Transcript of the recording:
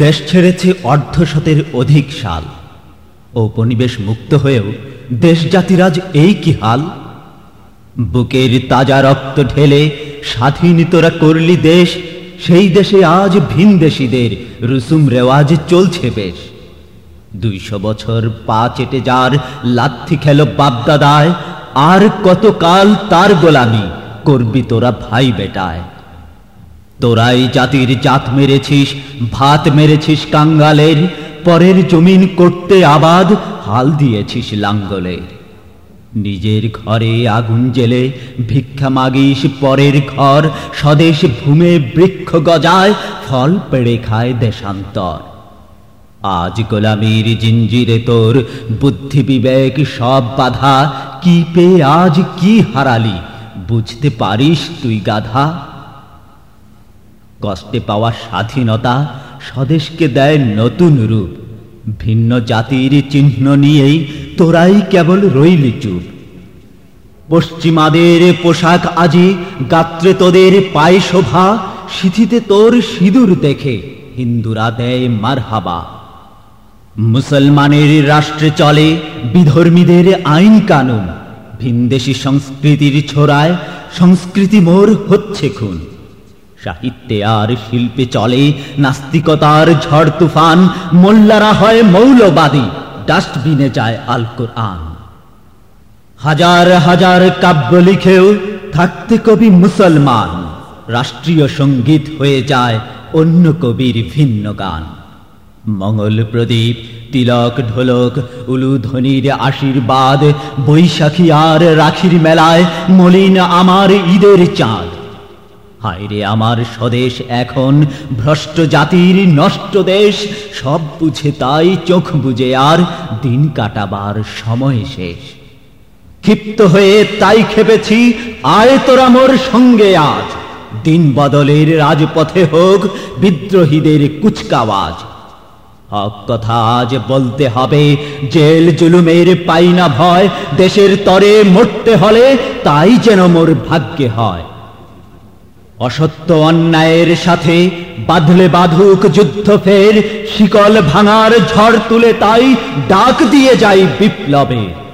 দেশ ছেড়েছে অর্ধশতের অধিক সাল। ঔপনিবেশ মুক্ত হয়েও দেশ জাতিরাজ এই কি হাল? বুকের তাজা রক্ত ঢেলে স্বাধীন তোরা করলি দেশ, সেই দেশে আজ ভিনদেশীদের রুসুম রেওয়াজ চলছে বেশ। দুইশো বছর পা চেটে যার লাথি খেল বাপদাদায়, আর কতকাল তার গোলামি করবি তোরা ভাই বেটায়। তোরাই জাতির জাত মেরেছিস, ভাত মেরেছিস কাঙ্গালের, পরের জমিন করতে আবাদ, হাল দিয়েছিস লাঙ্গলের। নিজের ঘরে আগুন জেলে ভিক্ষা মাগিস পরের ঘর, স্বদেশ ভূমে বৃক্ষ গজায়, ফল পেড়ে খায় দেশান্তর। আজ গোলামির জিঞ্জিরে তোর বুদ্ধি বিবেক সব বাধা, কি পেয়ে আজ কি হারালি, বুঝতে পারিস তুই গাধা? কষ্টে পাওয়া স্বাধীনতা স্বদেশকে দেয় নতুন রূপ। ভিন্ন জাতির চিহ্ন নিয়েই তোরাই কেবল রইলি চুপ। পশ্চিমাদের পোশাক আজি গাত্রে তোদের পায় শোভা, সিথিতে তোর সিঁদুর দেখে হিন্দুরা দেয় মারহাবা। মুসলমানের রাষ্ট্রে চলে বিধর্মীদের আইন কানুন, ভিনদেশি সংস্কৃতির ছোড়ায় সংস্কৃতি মোর হচ্ছে খুন। সাহিত্যে আর শিল্পে চলে নাস্তিকতার ঝড় তুফান, মোল্লারা হয় মৌলবাদী, ডাস্টবিনে যায় আল কোরআন। হাজার হাজার কাব্য লিখেও থাকতে কবি মুসলমান, রাষ্ট্রীয় সংগীত হয়ে যায় অন্য কবির ভিন্ন গান। মঙ্গল প্রদীপ, তিলক, ঢোলক, উলুধ্বনির আশীর্বাদ, বৈশাখী আর রাখির মেলায় মলিন আমার ঈদের চাঁদ। হায়রে আমার স্বদেশ এখন, ভ্রষ্ট জাতির নষ্ট দেশ, সব বুঝে তাই চোখ বুঝে আর দিন কাটাবার সময় শেষ। ক্ষিপ্ত হয়ে তাই খেপেছি, আয় তোরা মোর সঙ্গে আজ। দিন বদলের রাজপথে হোক, বিদ্রোহীদের কুচকাওয়াজ। হক কথা আজ বলতে হবে, জেল জুলুমের পাই না ভয়, দেশের তরে মরতে হলে তাই যেন মোর ভাগ্যে হয়। অসত্য অন্যায়ের সাথে বাঁধলে বাঁধুক যুদ্ধ ফের, শিকল ভাঙার ঝড় তুলে তাই ডাক দিয়ে যাই বিপ্লবের।